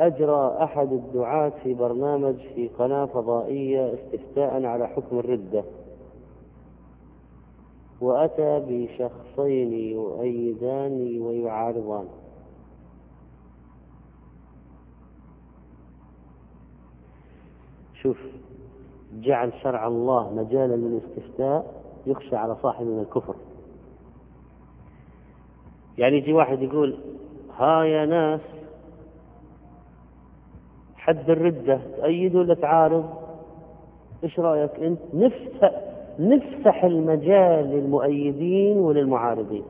أجرى أحد الدعاة في برنامج في قناة فضائية استفتاء على حكم الردة. وأتى بشخصين يؤيدان ويعارضان. شوف جعل شرع الله مجالا للاستفتاء يخشى على صاحب من الكفر. يعني يجي واحد يقول ها يا ناس حد الردة تأيد ولا تعارض؟ إيش رأيك أنت؟ نفتح نفتح المجال للمؤيدين وللمعارضين.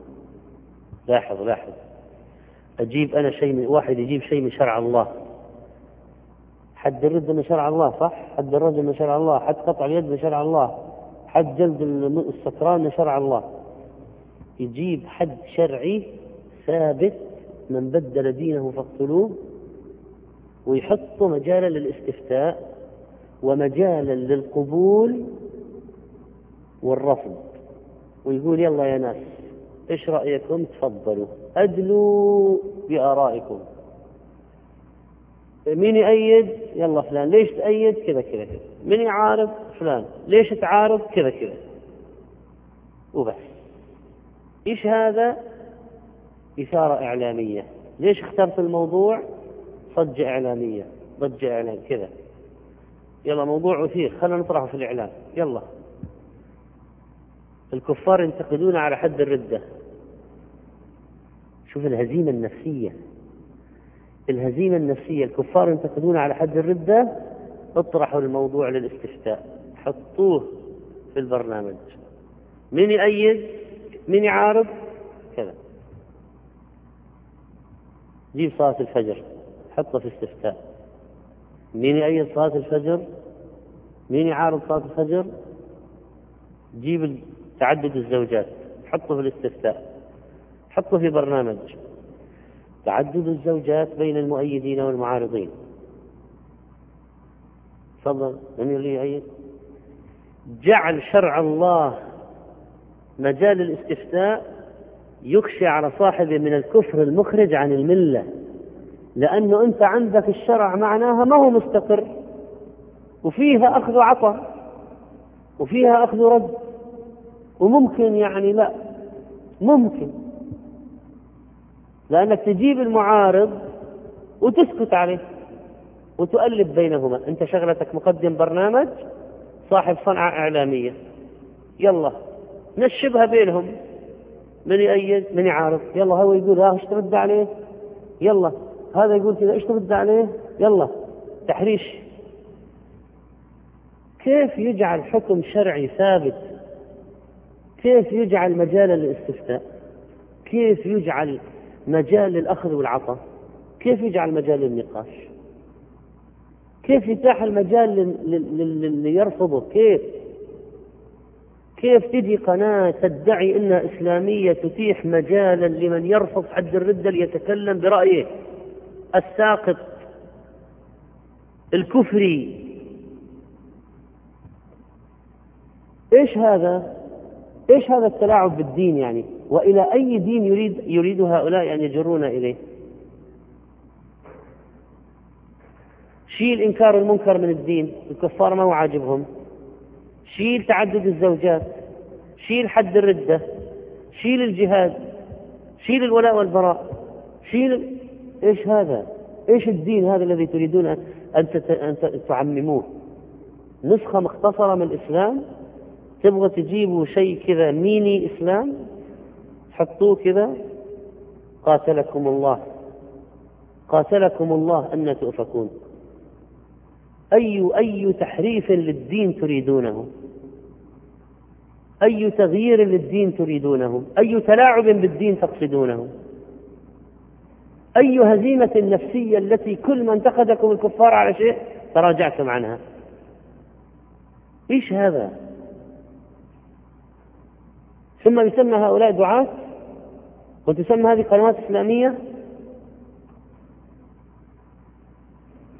لاحظ لاحظ. أجيب أنا شيء من واحد يجيب شيء من شرع الله. حد الردة من شرع الله صح؟ حد الرجل من شرع الله حد قطع اليد من شرع الله حد جلد السكران من شرع الله. يجيب حد شرعي ثابت من بدل دينه فاقتلوه ويحط مجالا للاستفتاء ومجالا للقبول والرفض. ويقول يلا يا ناس إيش رأيكم؟ تفضلوا. أدلوا بآرائكم. مين يأيد؟ يلا فلان. ليش تأيد؟ كذا كذا كذا. من يعارض؟ فلان. ليش تعارض؟ كذا كذا. وبس. إيش هذا؟ إثارة إعلامية. ليش اخترت الموضوع؟ ضجة إعلامية ضجة إعلام كذا. يلا موضوع أثير خلينا نطرحه في الإعلام. يلا. الكفار ينتقدون على حد الردة. شوف الهزيمة النفسية. الهزيمة النفسية الكفار ينتقدون على حد الردة. اطرحوا الموضوع للاستفتاء. حطوه في البرنامج. من يأيد؟ من يعارض؟ كذا. جيب صلاة الفجر. حطه في استفتاء. مين يأيد صلاة الفجر؟ مين يعارض صلاة الفجر؟ جيب تعدد الزوجات حطه في الاستفتاء حطه في برنامج. تعدد الزوجات بين المؤيدين والمعارضين. تفضل من اللي يؤيد؟ جعل شرع الله مجال الاستفتاء يخشى على صاحبه من الكفر المخرج عن الملة. لأنه أنت عندك الشرع معناها ما هو مستقر. وفيها أخذ وعطاء وفيها أخذ رد. وممكن يعني لا ممكن. لأنك تجيب المعارض وتسكت عليه وتؤلف بينهما. أنت شغلتك مقدم برنامج صاحب صنعة إعلامية. يلا نشبها بينهم. من يأيد؟ من يعارض. يلا هو يقول ها إيش ترد عليه؟ يلا. هذا يقول كذا إيش ترد عليه؟ يلا تحريش. كيف يجعل حكم شرعي ثابت؟ كيف يجعل مجالا للاستفتاء؟ كيف يجعل مجال للأخذ والعطاء؟ كيف يجعل مجال للنقاش؟ كيف يتاح المجال للي يرفضه كيف؟ كيف تجي قناة تدعي أنها إسلامية تتيح مجالا لمن يرفض حد الردة ليتكلم برأيه؟ الساقط الكفري إيش هذا؟ إيش هذا التلاعب بالدين يعني؟ وإلى أي دين يريد يريد هؤلاء أن يجرون إليه؟ شيل إنكار المنكر من الدين، الكفار ما هو عاجبهم. شيل تعدد الزوجات، شيل حد الردة، شيل الجهاد، شيل الولاء والبراء، شيل إيش هذا؟ إيش الدين هذا الذي تريدون ان تعمموه؟ نسخة مختصرة من الإسلام؟ تبغى تجيبوا شيء كذا ميني إسلام؟ حطوه كذا؟ قاتلكم الله. قاتلكم الله أن تؤفكون. أي أي تحريف للدين تريدونه؟ أي تغيير للدين تريدونه؟ أي تلاعب بالدين تقصدونه؟ أي هزيمة نفسية التي كل ما انتقدكم الكفار على شيء تراجعتم عنها. إيش هذا؟ ثم يسمى هؤلاء دعاة؟ وتسمى هذه قنوات إسلامية؟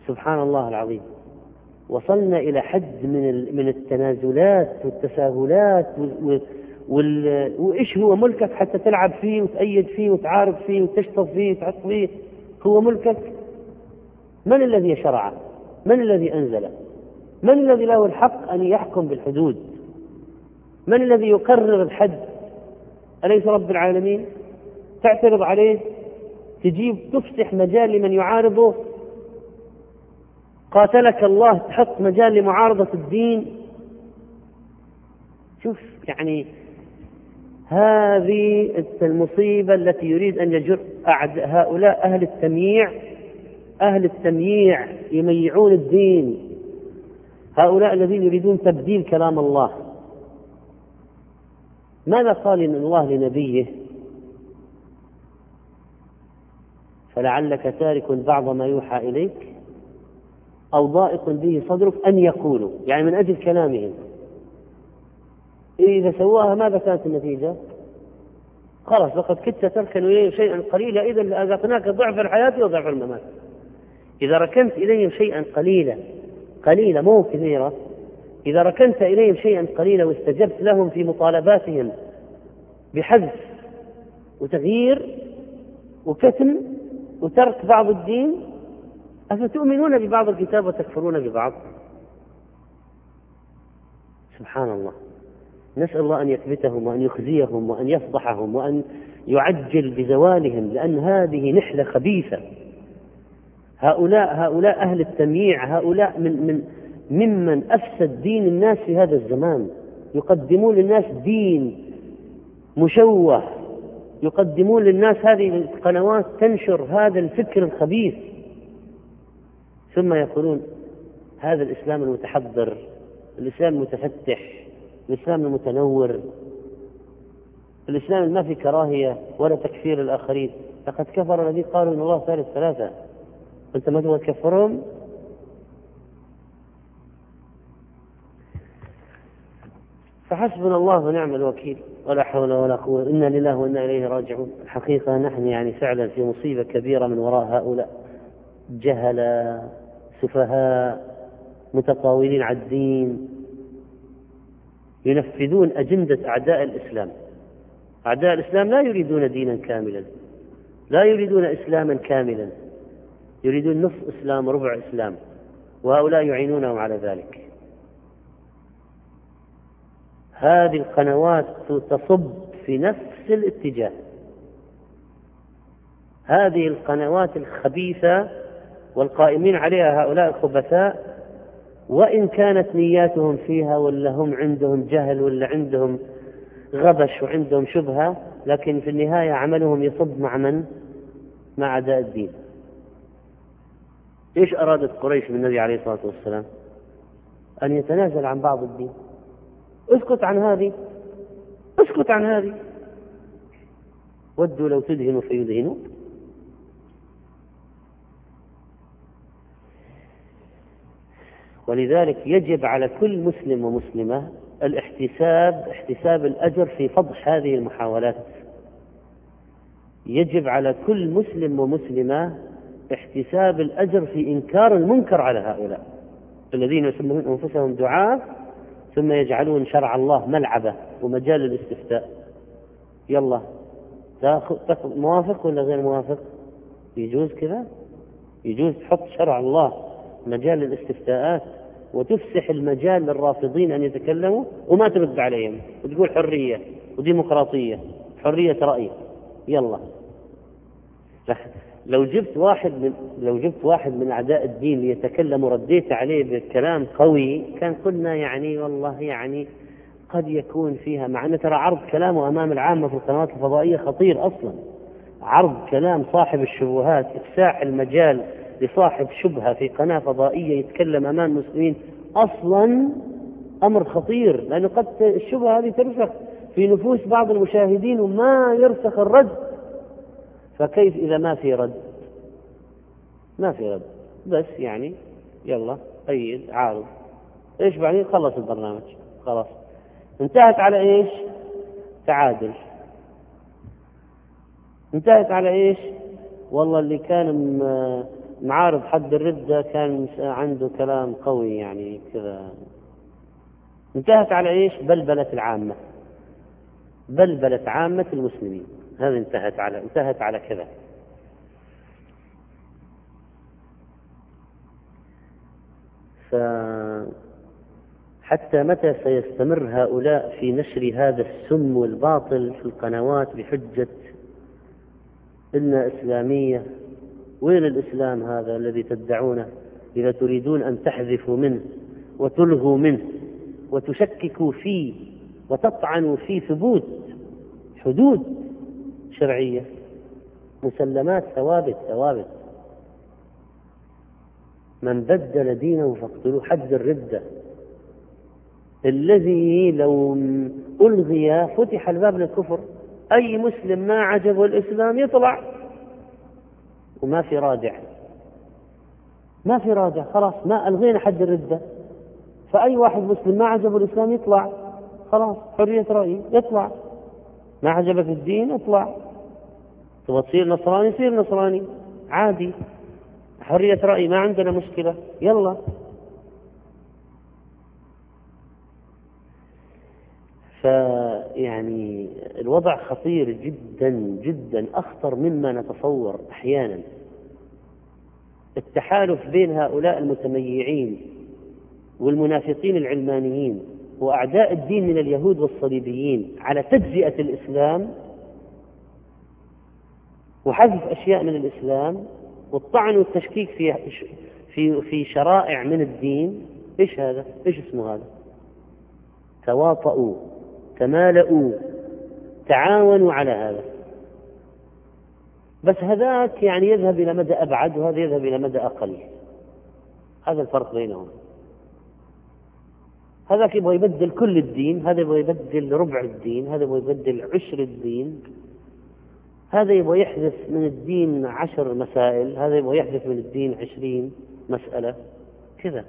سبحان الله العظيم. وصلنا إلى حد من من التنازلات والتساهلات وال... وإيش هو ملكك حتى تلعب فيه وتأيد فيه وتعارض فيه وتشطف فيه وتحط فيه؟ هو ملكك. من الذي شرعه؟ من الذي أنزله؟ من الذي له الحق أن يحكم بالحدود؟ من الذي يقرر الحد؟ أليس رب العالمين؟ تعترض عليه؟ تجيب تفتح مجال لمن يعارضه؟ قاتلك الله تحط مجال لمعارضة الدين؟ شوف يعني هذه المصيبة التي يريد أن يجر هؤلاء أهل التمييع أهل التمييع يميعون الدين. هؤلاء الذين يريدون تبديل كلام الله. ماذا قال الله لنبيه؟ فلعلك تارك بعض ما يوحى إليك أو ضائق به صدرك أن يقولوا يعني من أجل كلامهم. إذا سواها ماذا كانت النتيجة؟ خلاص لقد كدت تركن إليهم شيئا قليلا. إذا لأذقناك ضعف الحياة وضعف الممات. إذا ركنت إليهم شيئا قليلا قليلا مو كثيرة إذا ركنت إليهم شيئا قليلا واستجبت لهم في مطالباتهم بحذف وتغيير وكتم وترك بعض الدين أفتؤمنون ببعض الكتاب وتكفرون ببعض؟ سبحان الله. نسأل الله أن يثبتهم وأن يخزيهم وأن يفضحهم وأن يعجل بزوالهم لأن هذه نحلة خبيثة. هؤلاء هؤلاء أهل التمييع هؤلاء من من ممن أفسد دين الناس في هذا الزمان. يقدمون للناس دين مشوه. يقدمون للناس هذه القنوات تنشر هذا الفكر الخبيث. ثم يقولون هذا الإسلام المتحضر الإسلام المتفتح. الإسلام المتنور الإسلام ما في كراهية ولا تكفير الآخرين. لقد كفر الذين قالوا إن الله ثالث ثلاثة. أنت ما تبغى تكفرهم فحسبنا الله ونعم الوكيل. ولا حول ولا قوة. إنا لله وإنا إليه راجعون. الحقيقة نحن يعني فعلا في مصيبة كبيرة من وراء هؤلاء. جهلة سفهاء متطاولين على الدين. ينفذون أجندة أعداء الإسلام. أعداء الإسلام لا يريدون دينا كاملا. لا يريدون إسلاما كاملا. يريدون نصف إسلام وربع إسلام. وهؤلاء يعينونهم على ذلك. هذه القنوات تصب في نفس الاتجاه. هذه القنوات الخبيثة والقائمين عليها هؤلاء الخبثاء وإن كانت نياتهم فيها ولا هم عندهم جهل ولا عندهم غبش وعندهم شبهة لكن في النهاية عملهم يصب مع من؟ مع أعداء الدين. إيش أرادت قريش من النبي عليه الصلاة والسلام؟ أن يتنازل عن بعض الدين. اسكت عن هذه. اسكت عن هذه. ودوا لو تدهنوا فيدهنوا. ولذلك يجب على كل مسلم ومسلمة الاحتساب احتساب الأجر في فضح هذه المحاولات. يجب على كل مسلم ومسلمة احتساب الأجر في إنكار المنكر على هؤلاء الذين يسمون أنفسهم دعاة ثم يجعلون شرع الله ملعبة ومجال الاستفتاء يلا تاخذ موافق ولا غير موافق؟ يجوز كذا؟ يجوز تحط شرع الله مجال الاستفتاءات وتفسح المجال للرافضين أن يتكلموا وما ترد عليهم وتقول حرية وديمقراطية حرية رأي. يلا. لو جبت واحد من لو جبت واحد من أعداء الدين ليتكلم ورديت عليه بكلام قوي كان قلنا يعني والله يعني قد يكون فيها مع ان ترى عرض كلامه أمام العامة في القنوات الفضائية خطير أصلا. عرض كلام صاحب الشبهات إفساح المجال لصاحب شبهة في قناة فضائية يتكلم أمام المسلمين. أصلا أمر خطير لأنه قد الشبهة هذه ترسخ في نفوس بعض المشاهدين وما يرسخ الرد. فكيف إذا ما في رد؟ ما في رد. بس يعني يلا أيد عارض. إيش بعدين؟ خلص البرنامج. خلاص. انتهت على إيش؟ تعادل. انتهت على إيش؟ والله اللي كان معارض حد الردة كان عنده كلام قوي يعني كذا. انتهت على إيش؟ بلبلة العامة. بلبلة عامة المسلمين. هذه انتهت على انتهت على كذا. حتى متى سيستمر هؤلاء في نشر هذا السم والباطل في القنوات بحجة إن إسلامية وين الإسلام هذا الذي تدعونه إذا تريدون أن تحذفوا منه وتلغوا منه وتشككوا فيه وتطعنوا في ثبوت حدود شرعية مسلمات ثوابت ثوابت. من بدل دينه فاقتلوه حد الردة. الذي لو ألغي فتح الباب للكفر أي مسلم ما عجبه الإسلام يطلع. وما في راجع. ما في راجع خلاص ما ألغينا حد الردة. فأي واحد مسلم ما عجبه الإسلام يطلع. خلاص حرية رأي يطلع. ما عجبك الدين اطلع. تبغى تصير نصراني صير نصراني. عادي. حرية رأي ما عندنا مشكلة. يلا. فيعني الوضع خطير جدا جدا أخطر مما نتصور أحيانا التحالف بين هؤلاء المتميعين والمنافقين العلمانيين وأعداء الدين من اليهود والصليبيين على تجزئة الإسلام وحذف أشياء من الإسلام والطعن والتشكيك في في في شرائع من الدين إيش هذا؟ إيش اسمه هذا؟ تواطؤوا تمالؤوا تعاونوا على هذا. بس هذاك يعني يذهب إلى مدى أبعد وهذا يذهب إلى مدى أقل. هذا الفرق بينهم. هذاك يبغى يبدل كل الدين هذا يبغى يبدل ربع الدين هذا يبغى يبدل عشر الدين. هذا يبغى يحذف من الدين عشر مسائل هذا يبغى يحذف من الدين عشرين مسألة. كذا.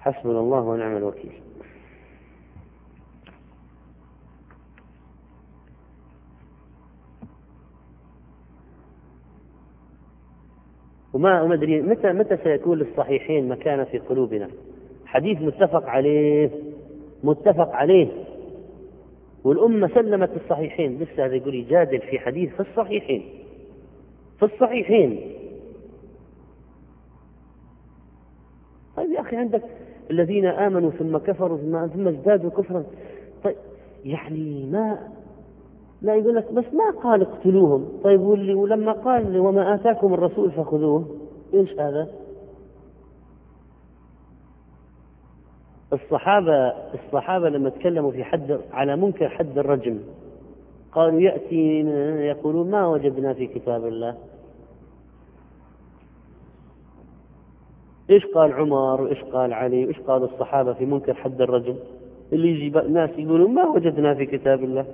حسبنا الله ونعم الوكيل. وما أدري متى متى سيكون للصحيحين مكانة في قلوبنا. حديث متفق عليه متفق عليه. والأمة سلمت الصحيحين لسه هذا يقول يجادل في حديث في الصحيحين. في الصحيحين. طيب يا أخي عندك الذين آمنوا ثم كفروا ثم, ثم ازدادوا كفرا. طيب يعني ما لا يقول لك بس ما قال اقتلوهم. طيب واللي ولما قال وما آتاكم الرسول فخذوه إيش هذا؟ الصحابة الصحابة لما تكلموا في حد على منكر حد الرجم قالوا يأتي يقولون ما وجدنا في كتاب الله. إيش قال عمر؟ وايش قال علي؟ وايش قال الصحابة في منكر حد الرجم اللي يجي ناس يقولون ما وجدنا في كتاب الله.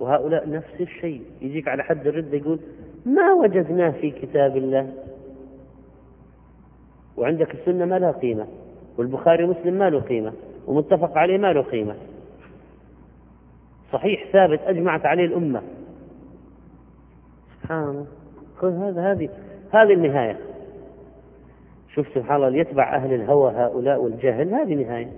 وهؤلاء نفس الشيء. يجيك على حد الردة يقول ما وجدناه في كتاب الله. وعندك السنة ما لها قيمة. والبخاري ومسلم ما له قيمة. ومتفق عليه ما له قيمة. صحيح ثابت أجمعت عليه الأمة. سبحان الله. هذا هذه هذه النهاية. شوف سبحان الله يتبع أهل الهوى هؤلاء والجهل هذه نهاية.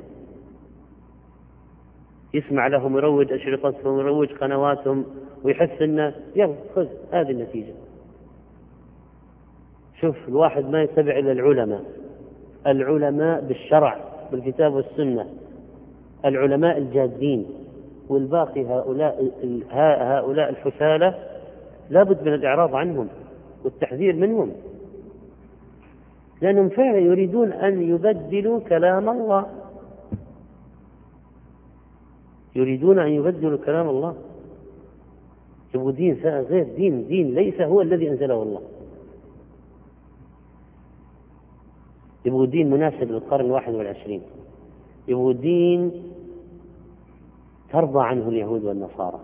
يسمع لهم يروج أشرطتهم يروج قنواتهم ويحس أنه يلا خذ هذه النتيجة. شوف الواحد ما يتبع إلا العلماء. العلماء بالشرع بالكتاب والسنة. العلماء الجادين. والباقي هؤلاء هؤلاء الحثالة لابد من الإعراض عنهم والتحذير منهم. لأنهم فعلا يريدون أن يبدلوا كلام الله. يريدون أن يبدلوا كلام الله. يبغوا دين غير دين دين ليس هو الذي أنزله الله. يبغوا دين مناسب للقرن الواحد والعشرين. يبغوا دين ترضى عنه اليهود والنصارى.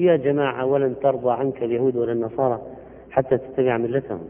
يا جماعة ولن ترضى عنك اليهود ولا النصارى حتى تتبع ملتهم.